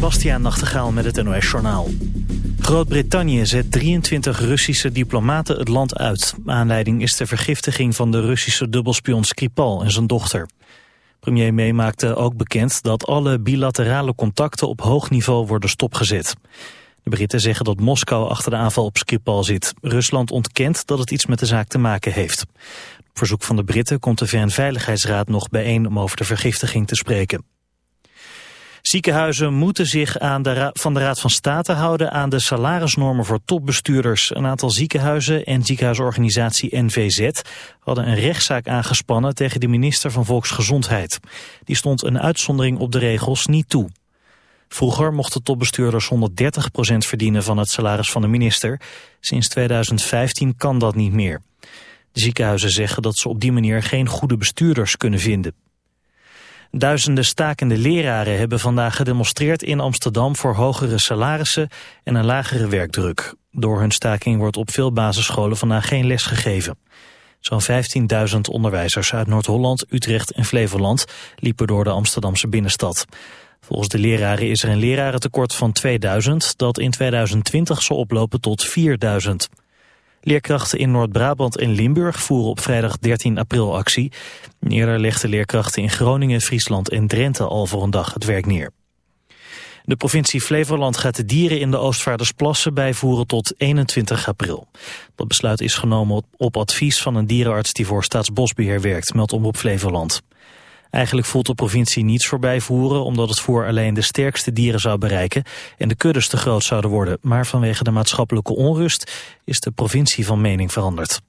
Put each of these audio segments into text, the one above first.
Bastiaan Nachtegaal met het NOS Journaal. Groot-Brittannië zet 23 Russische diplomaten het land uit. Aanleiding is de vergiftiging van de Russische dubbelspion Skripal en zijn dochter. Premier May maakte ook bekend dat alle bilaterale contacten op hoog niveau worden stopgezet. De Britten zeggen dat Moskou achter de aanval op Skripal zit. Rusland ontkent dat het iets met de zaak te maken heeft. Op verzoek van de Britten komt de VN-veiligheidsraad nog bijeen om over de vergiftiging te spreken. Ziekenhuizen moeten zich aan de van de Raad van State houden aan de salarisnormen voor topbestuurders. Een aantal ziekenhuizen en ziekenhuisorganisatie NVZ hadden een rechtszaak aangespannen tegen de minister van Volksgezondheid. Die stond een uitzondering op de regels niet toe. Vroeger mochten topbestuurders 130% verdienen van het salaris van de minister. Sinds 2015 kan dat niet meer. De ziekenhuizen zeggen dat ze op die manier geen goede bestuurders kunnen vinden. Duizenden stakende leraren hebben vandaag gedemonstreerd in Amsterdam voor hogere salarissen en een lagere werkdruk. Door hun staking wordt op veel basisscholen vandaag geen les gegeven. Zo'n 15.000 onderwijzers uit Noord-Holland, Utrecht en Flevoland liepen door de Amsterdamse binnenstad. Volgens de leraren is er een lerarentekort van 2000 dat in 2020 zal oplopen tot 4000. Leerkrachten in Noord-Brabant en Limburg voeren op vrijdag 13 april actie. Eerder legden leerkrachten in Groningen, Friesland en Drenthe al voor een dag het werk neer. De provincie Flevoland gaat de dieren in de Oostvaardersplassen bijvoeren tot 21 april. Dat besluit is genomen op advies van een dierenarts die voor Staatsbosbeheer werkt, meldt op Flevoland. Eigenlijk voelt de provincie niets voorbij voeren omdat het voor alleen de sterkste dieren zou bereiken en de kuddes te groot zouden worden. Maar vanwege de maatschappelijke onrust is de provincie van mening veranderd.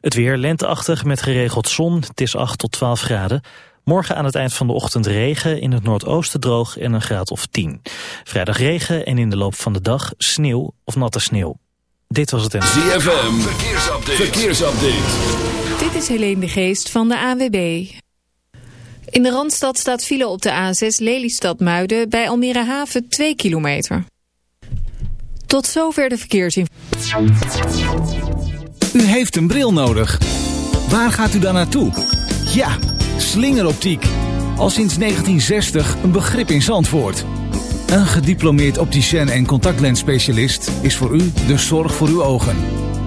Het weer lenteachtig met geregeld zon, het is 8 tot 12 graden. Morgen aan het eind van de ochtend regen, in het noordoosten droog en een graad of 10. Vrijdag regen en in de loop van de dag sneeuw of natte sneeuw. Dit was het en... ZFM, verkeersupdate. verkeersupdate. Dit is Helene de Geest van de AWB. In de Randstad staat file op de A6 Lelystad-Muiden bij Almere Haven 2 kilometer. Tot zover de verkeersinformatie. U heeft een bril nodig. Waar gaat u dan naartoe? Ja, slingeroptiek. Al sinds 1960 een begrip in Zandvoort. Een gediplomeerd opticien en contactlensspecialist is voor u de zorg voor uw ogen.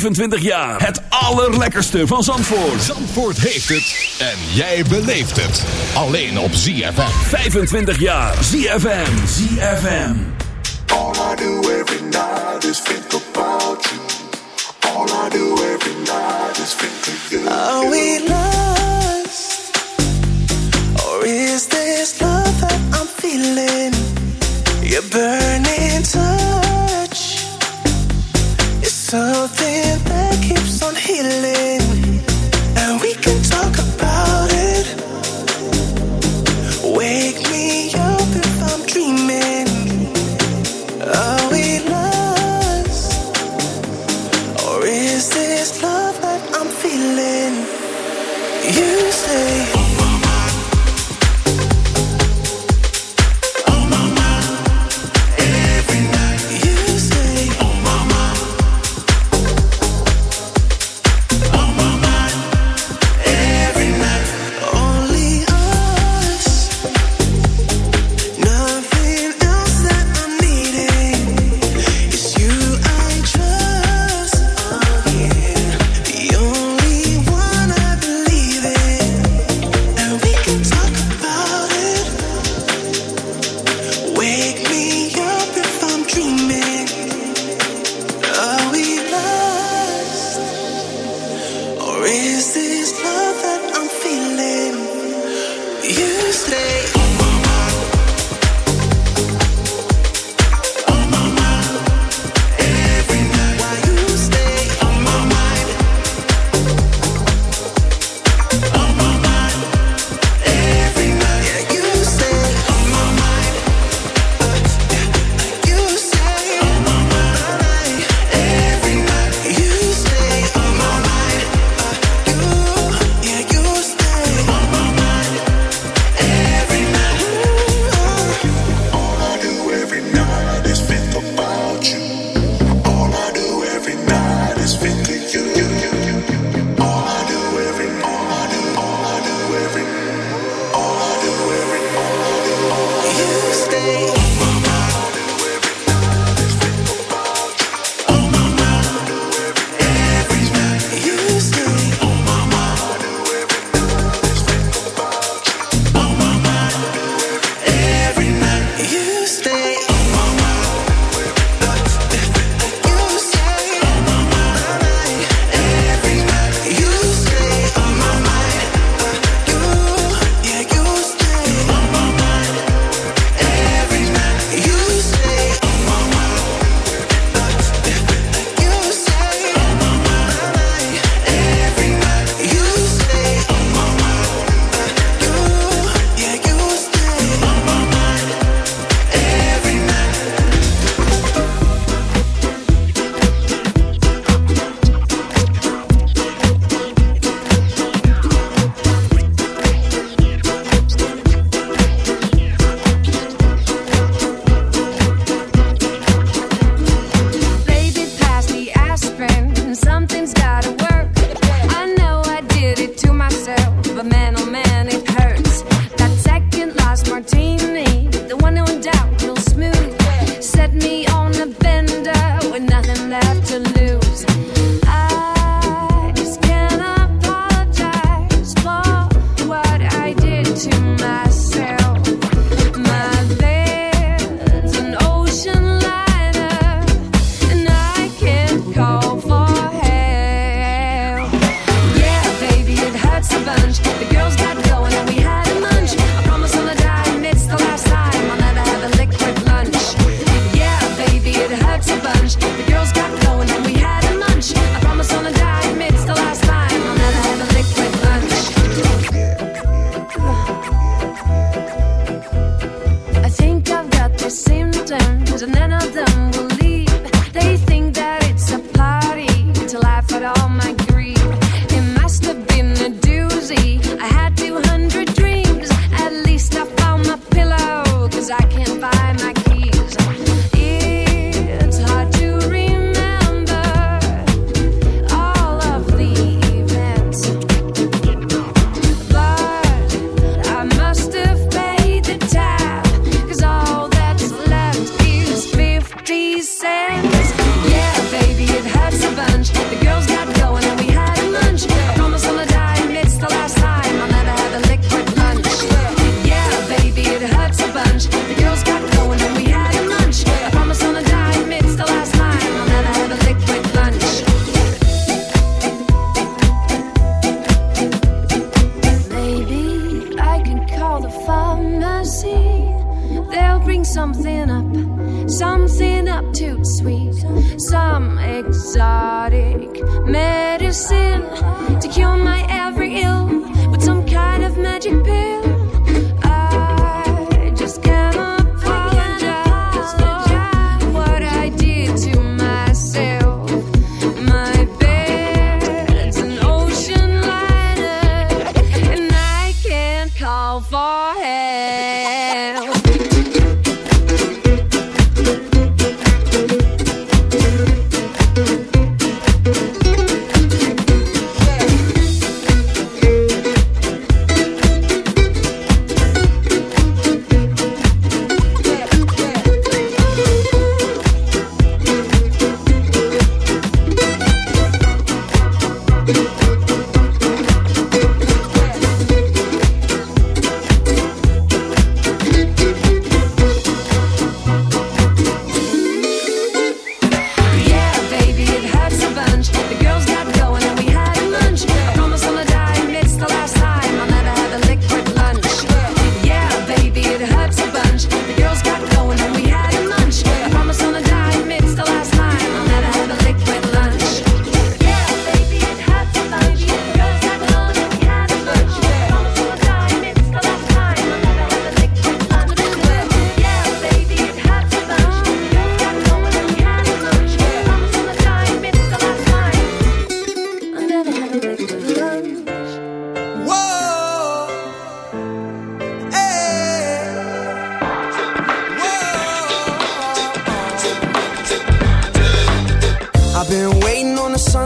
25 jaar. Het allerlekkerste van Zandvoort. Zandvoort heeft het. En jij beleeft het. Alleen op ZFM. 25 jaar. ZFM. ZFM. All I do every night is think about you. All I do every night is think of you. Are we lost? Or is this love that I'm feeling? You're burning.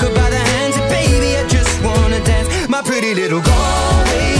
took her by the hands. And baby, I just wanna dance, my pretty little Galway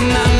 na na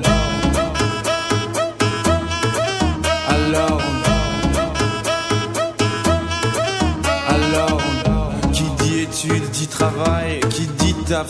Alors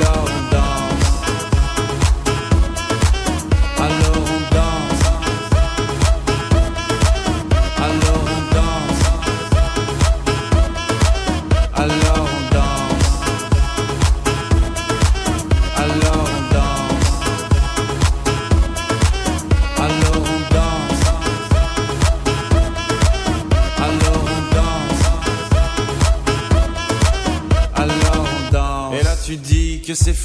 alone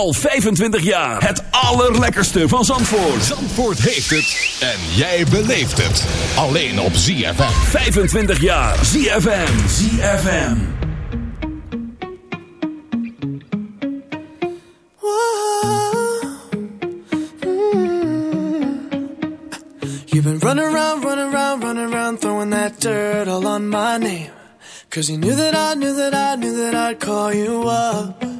Al 25 jaar. Het allerlekkerste van Zandvoort. Zandvoort heeft het. En jij beleeft het. Alleen op ZFM. 25 jaar. ZFM. ZFM. Whoa. You've been running around, running around, running around. Throwing that dirt all on my name. Cause you knew that I, knew that I, knew that I'd call you up.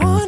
one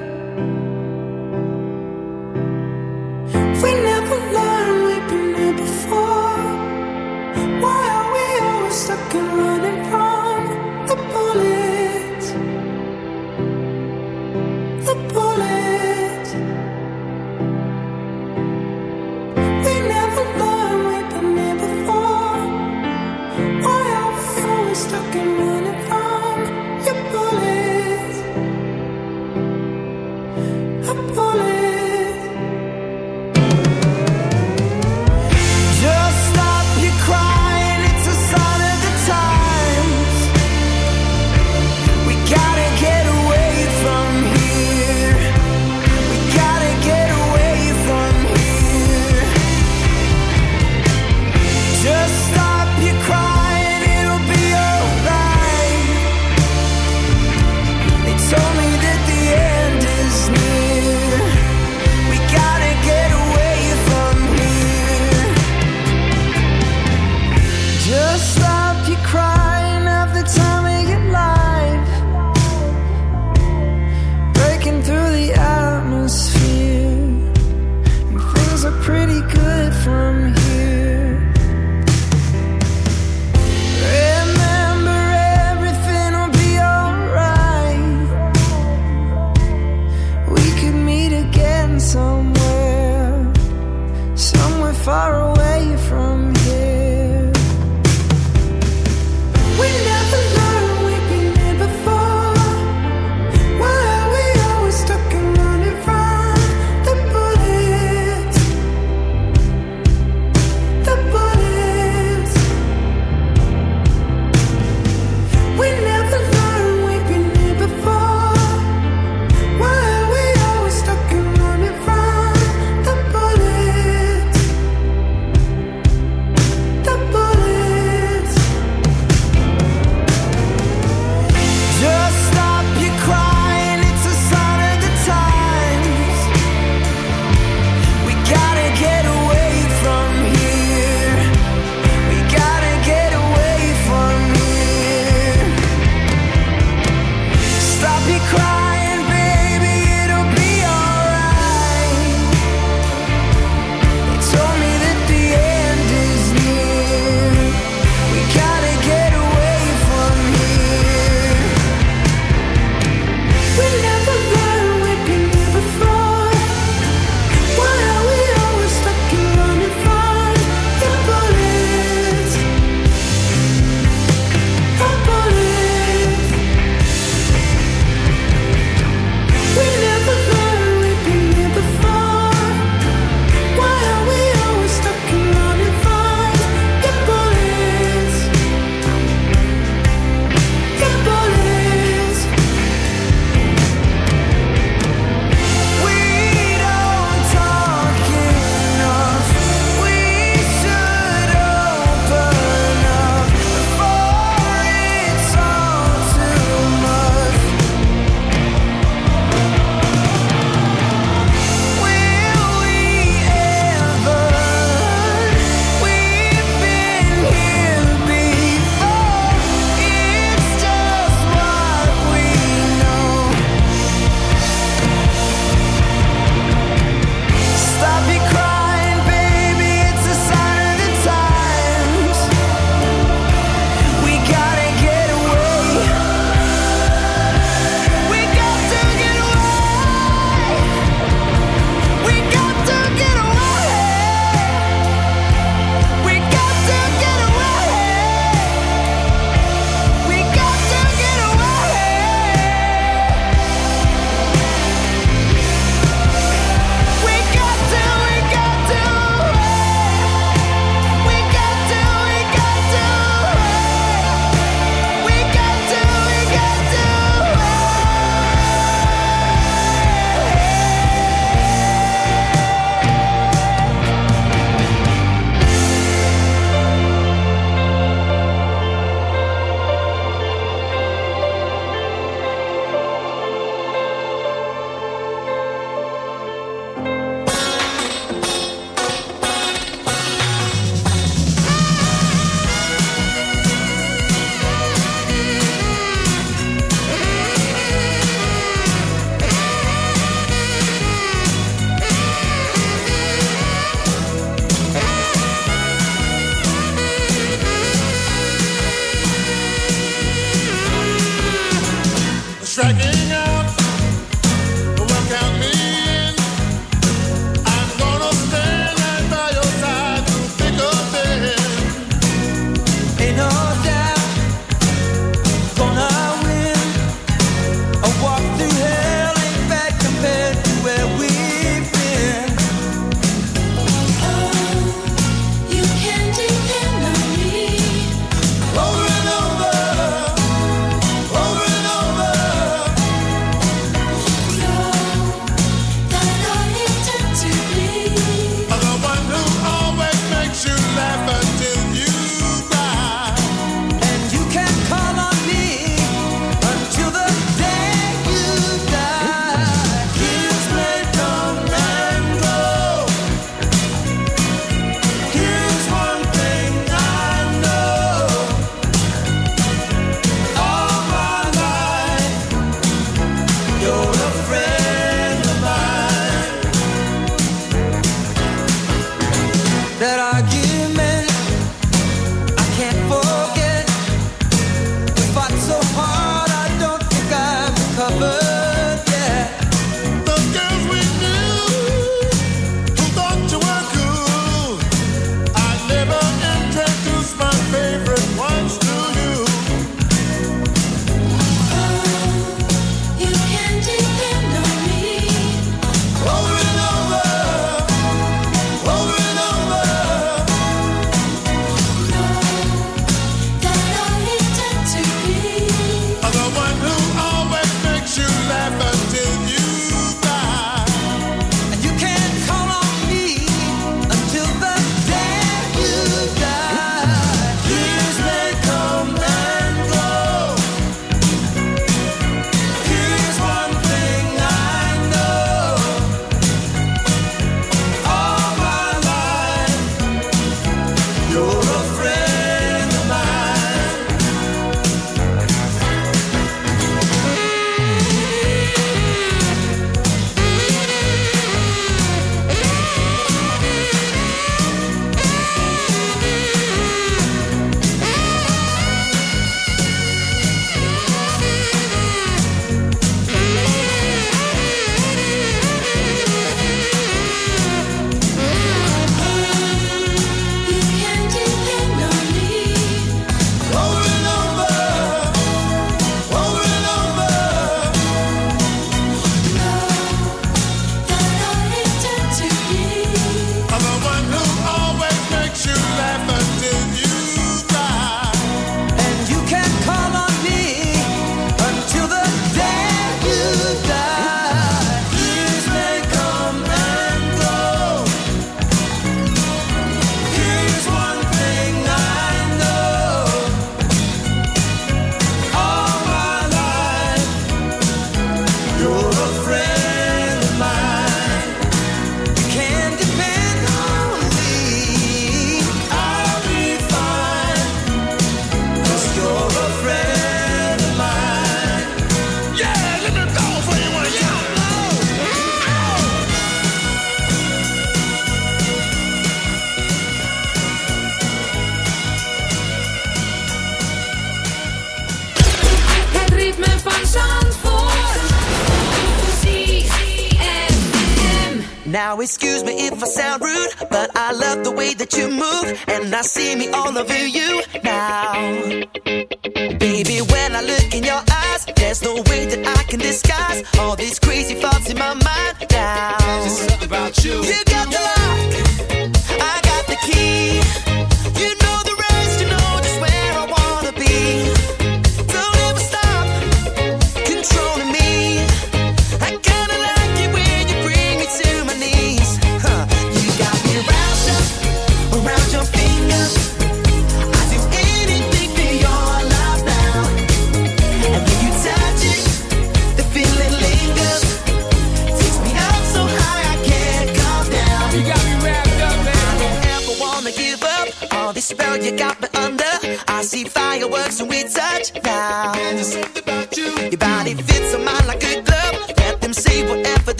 crazy thoughts in my mind now. There's something about you. You got the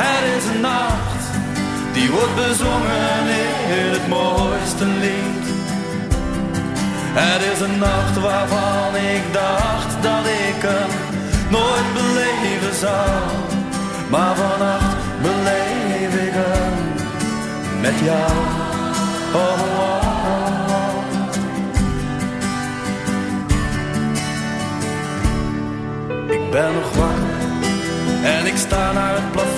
Het is een nacht die wordt bezongen in het mooiste lied. Het is een nacht waarvan ik dacht dat ik hem nooit beleven zou. Maar vannacht beleef ik hem met jou. Oh, oh, oh. Ik ben nog wakker en ik sta naar het plafond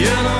You know